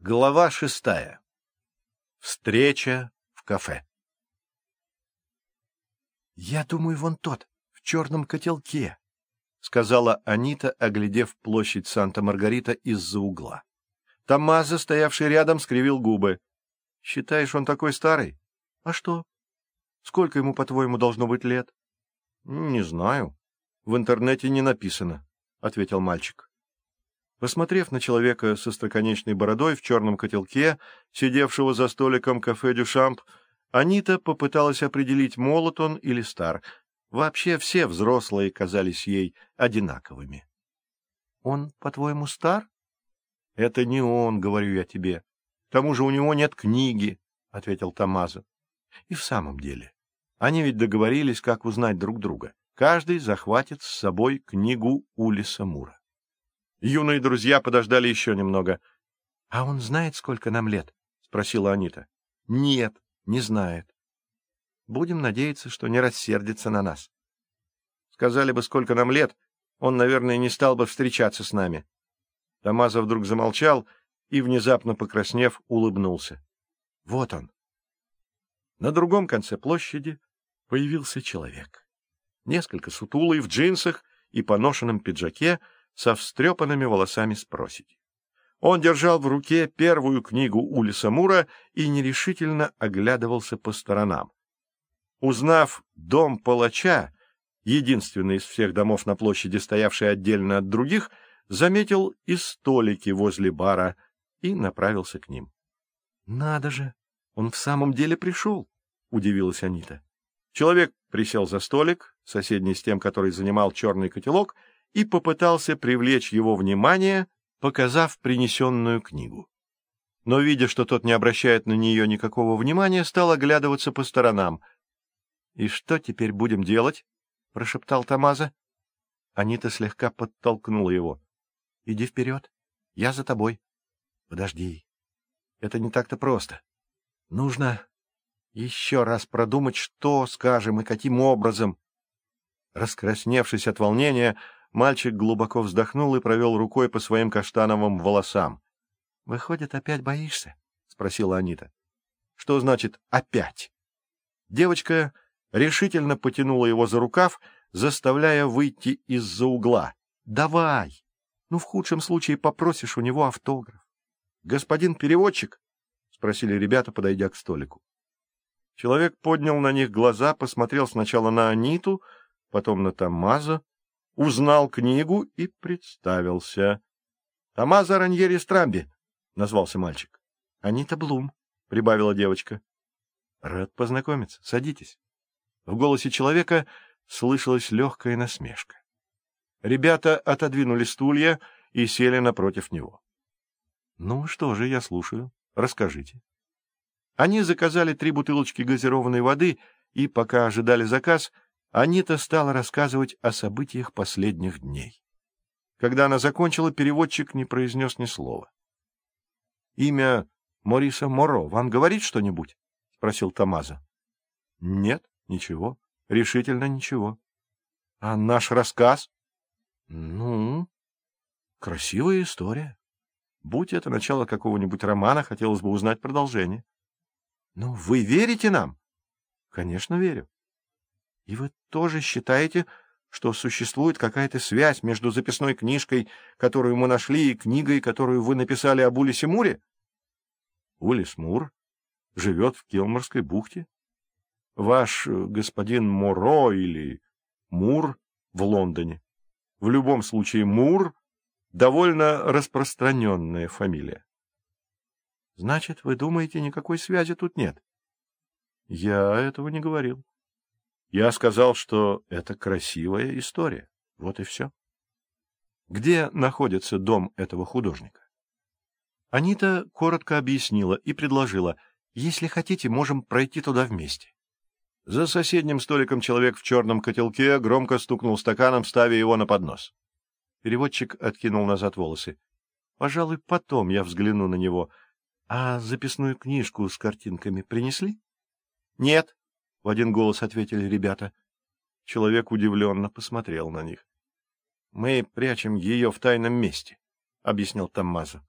Глава шестая. Встреча в кафе. «Я думаю, вон тот, в черном котелке», — сказала Анита, оглядев площадь Санта-Маргарита из-за угла. Томмазо, стоявший рядом, скривил губы. «Считаешь, он такой старый? А что? Сколько ему, по-твоему, должно быть лет?» «Не знаю. В интернете не написано», — ответил мальчик. Посмотрев на человека со строконечной бородой в черном котелке, сидевшего за столиком кафе «Дюшамп», Анита попыталась определить, молод он или стар. Вообще все взрослые казались ей одинаковыми. — Он, по-твоему, стар? — Это не он, говорю я тебе. К тому же у него нет книги, — ответил Тамаза. И в самом деле, они ведь договорились, как узнать друг друга. Каждый захватит с собой книгу Улиса Мура. Юные друзья подождали еще немного. — А он знает, сколько нам лет? — спросила Анита. — Нет, не знает. Будем надеяться, что не рассердится на нас. Сказали бы, сколько нам лет, он, наверное, не стал бы встречаться с нами. Тамаза вдруг замолчал и, внезапно покраснев, улыбнулся. Вот он. На другом конце площади появился человек. Несколько сутулый в джинсах и поношенном пиджаке — со встрепанными волосами с проседи. Он держал в руке первую книгу Улиса Мура и нерешительно оглядывался по сторонам. Узнав дом палача, единственный из всех домов на площади, стоявший отдельно от других, заметил и столики возле бара и направился к ним. — Надо же, он в самом деле пришел, — удивилась Анита. Человек присел за столик, соседний с тем, который занимал черный котелок, — и попытался привлечь его внимание, показав принесенную книгу. Но, видя, что тот не обращает на нее никакого внимания, стал оглядываться по сторонам. — И что теперь будем делать? — прошептал Тамаза. Анита слегка подтолкнула его. — Иди вперед. Я за тобой. — Подожди. Это не так-то просто. Нужно еще раз продумать, что скажем и каким образом. Раскрасневшись от волнения, Мальчик глубоко вздохнул и провел рукой по своим каштановым волосам. — Выходит, опять боишься? — спросила Анита. — Что значит «опять»? Девочка решительно потянула его за рукав, заставляя выйти из-за угла. — Давай! Ну, в худшем случае попросишь у него автограф. — Господин переводчик? — спросили ребята, подойдя к столику. Человек поднял на них глаза, посмотрел сначала на Аниту, потом на Тамаза, узнал книгу и представился. — Томазо Раньери Страмби, — назвался мальчик. — Анита Блум, — прибавила девочка. — Рад познакомиться. Садитесь. В голосе человека слышалась легкая насмешка. Ребята отодвинули стулья и сели напротив него. — Ну что же, я слушаю. Расскажите. Они заказали три бутылочки газированной воды и, пока ожидали заказ, — Анита стала рассказывать о событиях последних дней. Когда она закончила, переводчик не произнес ни слова. — Имя Мориса Моро вам говорит что-нибудь? — спросил Тамаза. — Нет, ничего. Решительно ничего. — А наш рассказ? — Ну, красивая история. Будь это начало какого-нибудь романа, хотелось бы узнать продолжение. — Ну, вы верите нам? — Конечно, верю. И вы тоже считаете, что существует какая-то связь между записной книжкой, которую мы нашли, и книгой, которую вы написали об Улисе Муре? Улис Мур живет в Килморской бухте. Ваш э, господин Моро или Мур в Лондоне. В любом случае Мур — довольно распространенная фамилия. Значит, вы думаете, никакой связи тут нет? Я этого не говорил. Я сказал, что это красивая история. Вот и все. Где находится дом этого художника? Анита коротко объяснила и предложила, если хотите, можем пройти туда вместе. За соседним столиком человек в черном котелке громко стукнул стаканом, ставя его на поднос. Переводчик откинул назад волосы. — Пожалуй, потом я взгляну на него. А записную книжку с картинками принесли? — Нет, — в один голос ответили ребята. Человек удивленно посмотрел на них. — Мы прячем ее в тайном месте, — объяснил Таммазо.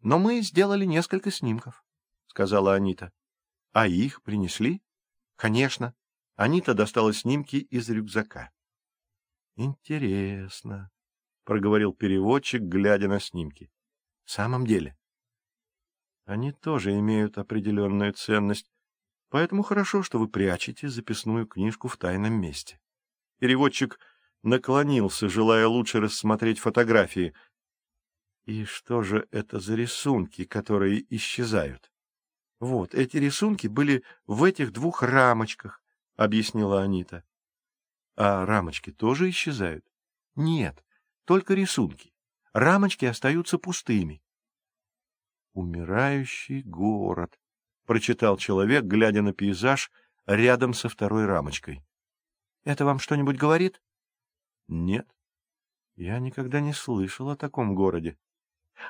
Но мы сделали несколько снимков, — сказала Анита. — А их принесли? — Конечно. Анита достала снимки из рюкзака. — Интересно, — проговорил переводчик, глядя на снимки. — В самом деле. Они тоже имеют определенную ценность, поэтому хорошо, что вы прячете записную книжку в тайном месте. Переводчик наклонился, желая лучше рассмотреть фотографии. И что же это за рисунки, которые исчезают? Вот, эти рисунки были в этих двух рамочках, — объяснила Анита. А рамочки тоже исчезают? Нет, только рисунки. Рамочки остаются пустыми. «Умирающий город», — прочитал человек, глядя на пейзаж рядом со второй рамочкой. «Это вам что-нибудь говорит?» «Нет, я никогда не слышал о таком городе».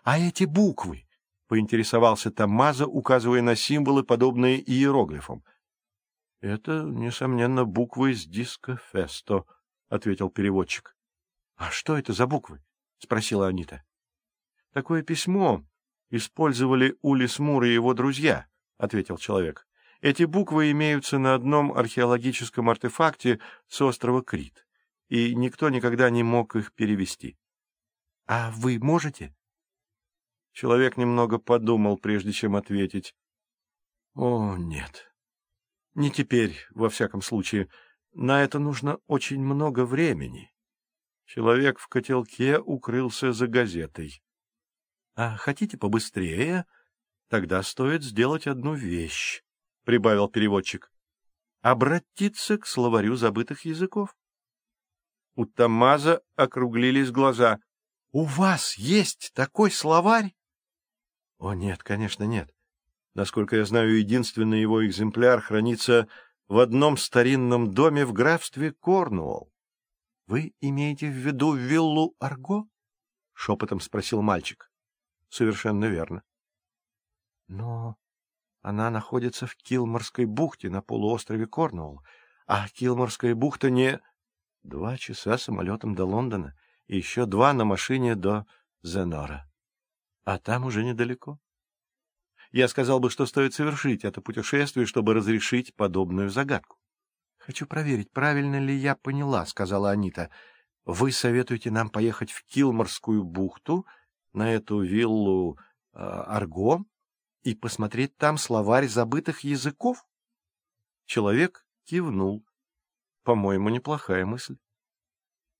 «А эти буквы?» — поинтересовался Тамаза, указывая на символы, подобные иероглифам. — Это, несомненно, буквы из диска Фесто, — ответил переводчик. — А что это за буквы? — спросила Анита. — Такое письмо использовали Улис Мур и его друзья, — ответил человек. Эти буквы имеются на одном археологическом артефакте с острова Крит, и никто никогда не мог их перевести. — А вы можете? Человек немного подумал, прежде чем ответить. — О, нет. Не теперь, во всяком случае. На это нужно очень много времени. Человек в котелке укрылся за газетой. А хотите побыстрее? Тогда стоит сделать одну вещь, — прибавил переводчик. Обратиться к словарю забытых языков. У Тамаза округлились глаза. — У вас есть такой словарь? — О, нет, конечно, нет. Насколько я знаю, единственный его экземпляр хранится в одном старинном доме в графстве Корнуолл. — Вы имеете в виду виллу Арго? — шепотом спросил мальчик. — Совершенно верно. — Но она находится в Килморской бухте на полуострове Корнуолл, а Килморская бухта не... Два часа самолетом до Лондона и еще два на машине до Зенора. А там уже недалеко. Я сказал бы, что стоит совершить это путешествие, чтобы разрешить подобную загадку. — Хочу проверить, правильно ли я поняла, — сказала Анита. — Вы советуете нам поехать в Килморскую бухту, на эту виллу э, Арго, и посмотреть там словарь забытых языков? Человек кивнул. По-моему, неплохая мысль.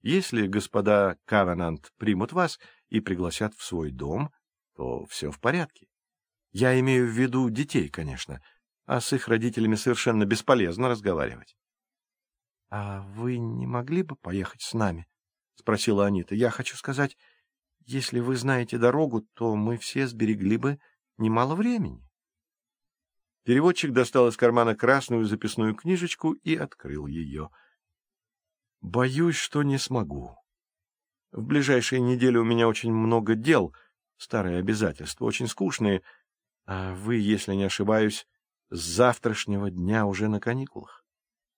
Если господа Кавенант примут вас и пригласят в свой дом, то все в порядке. Я имею в виду детей, конечно, а с их родителями совершенно бесполезно разговаривать. — А вы не могли бы поехать с нами? — спросила Анита. — Я хочу сказать, если вы знаете дорогу, то мы все сберегли бы немало времени. Переводчик достал из кармана красную записную книжечку и открыл ее. — Боюсь, что не смогу. В ближайшие недели у меня очень много дел, старые обязательства, очень скучные, а вы, если не ошибаюсь, с завтрашнего дня уже на каникулах.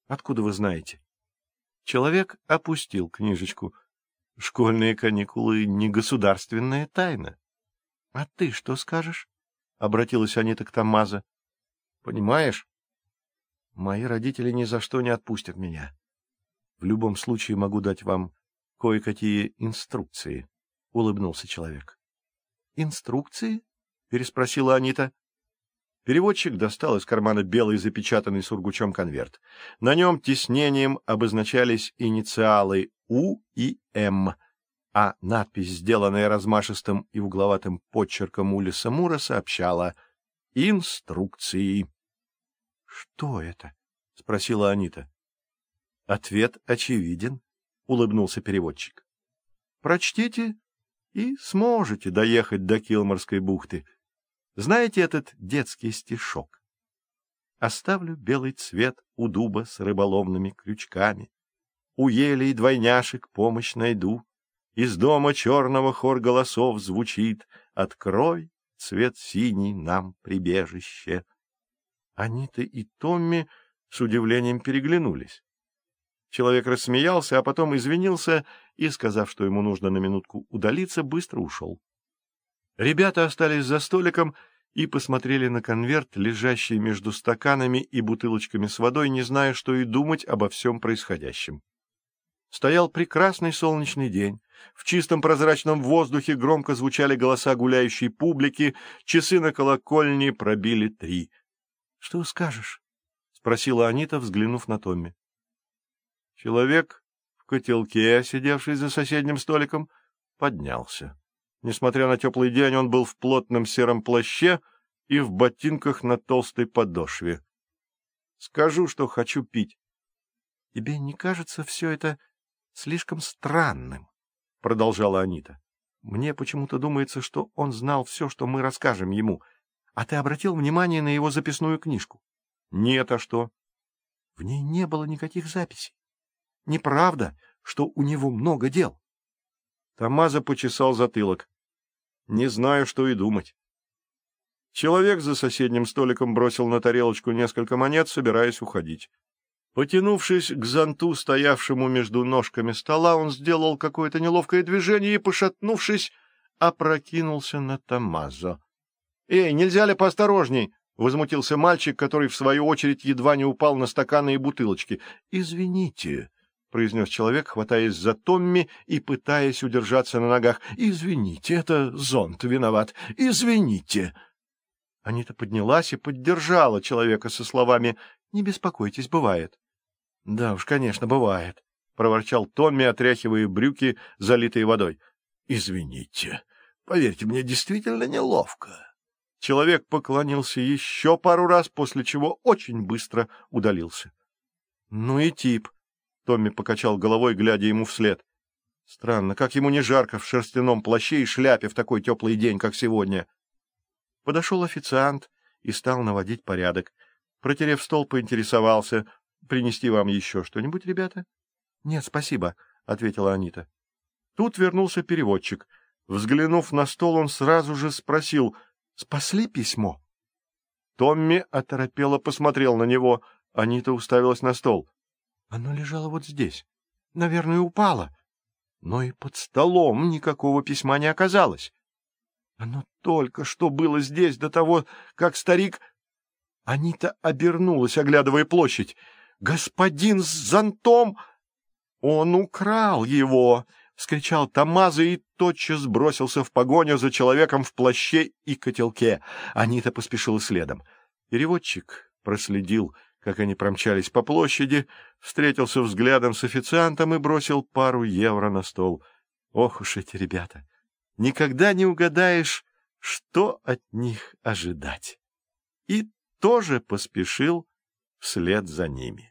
Откуда вы знаете? Человек опустил книжечку. Школьные каникулы — не государственная тайна. — А ты что скажешь? — обратилась Анита к Тамаза. — Понимаешь, мои родители ни за что не отпустят меня. В любом случае могу дать вам кое-какие инструкции, — улыбнулся человек. — Инструкции? — переспросила Анита. Переводчик достал из кармана белый запечатанный сургучом конверт. На нем тиснением обозначались инициалы У и М, а надпись, сделанная размашистым и угловатым подчерком Улиса Мура, сообщала «Инструкции». — Что это? — спросила Анита. — Ответ очевиден, — улыбнулся переводчик. — Прочтите и сможете доехать до Килморской бухты. — знаете этот детский стишок? Оставлю белый цвет у дуба с рыболовными крючками. У елей двойняшек помощь найду. Из дома черного хор голосов звучит «Открой, цвет синий, нам прибежище». Анита и Томми с удивлением переглянулись. Человек рассмеялся, а потом извинился и, сказав, что ему нужно на минутку удалиться, быстро ушел. Ребята остались за столиком и посмотрели на конверт, лежащий между стаканами и бутылочками с водой, не зная, что и думать обо всем происходящем. Стоял прекрасный солнечный день. В чистом прозрачном воздухе громко звучали голоса гуляющей публики, часы на колокольне пробили три. — Что скажешь? — спросила Анита, взглянув на Томми. Человек в котелке, сидевший за соседним столиком, поднялся. Несмотря на теплый день, он был в плотном сером плаще и в ботинках на толстой подошве. — Скажу, что хочу пить. — Тебе не кажется все это слишком странным? — продолжала Анита. — Мне почему-то думается, что он знал все, что мы расскажем ему. А ты обратил внимание на его записную книжку? — Нет, а что? — В ней не было никаких записей. Неправда, что у него много дел. Тамаза почесал затылок. Не знаю, что и думать. Человек за соседним столиком бросил на тарелочку несколько монет, собираясь уходить. Потянувшись к зонту, стоявшему между ножками стола, он сделал какое-то неловкое движение и, пошатнувшись, опрокинулся на Тамазо. — Эй, нельзя ли поосторожней? — возмутился мальчик, который, в свою очередь, едва не упал на стаканы и бутылочки. — Извините, — произнес человек, хватаясь за Томми и пытаясь удержаться на ногах. — Извините, это зонт виноват. Извините. Анита поднялась и поддержала человека со словами «Не беспокойтесь, бывает». — Да уж, конечно, бывает, — проворчал Томми, отряхивая брюки, залитые водой. — Извините. Поверьте, мне действительно неловко. Человек поклонился еще пару раз, после чего очень быстро удалился. — Ну и тип, — Томми покачал головой, глядя ему вслед. Странно, как ему не жарко в шерстяном плаще и шляпе в такой теплый день, как сегодня. Подошел официант и стал наводить порядок. Протерев стол, поинтересовался. — Принести вам еще что-нибудь, ребята? — Нет, спасибо, — ответила Анита. Тут вернулся переводчик. Взглянув на стол, он сразу же спросил, — Спасли письмо? Томми оторопело посмотрел на него. Анита уставилась на стол. Оно лежало вот здесь. Наверное, упало. Но и под столом никакого письма не оказалось. Оно только что было здесь до того, как старик... Анита обернулась, оглядывая площадь. «Господин с зонтом! Он украл его!» — вскричал Тамаза и тотчас бросился в погоню за человеком в плаще и котелке. Анита поспешила следом. Переводчик проследил как они промчались по площади, встретился взглядом с официантом и бросил пару евро на стол. Ох уж эти ребята! Никогда не угадаешь, что от них ожидать. И тоже поспешил вслед за ними.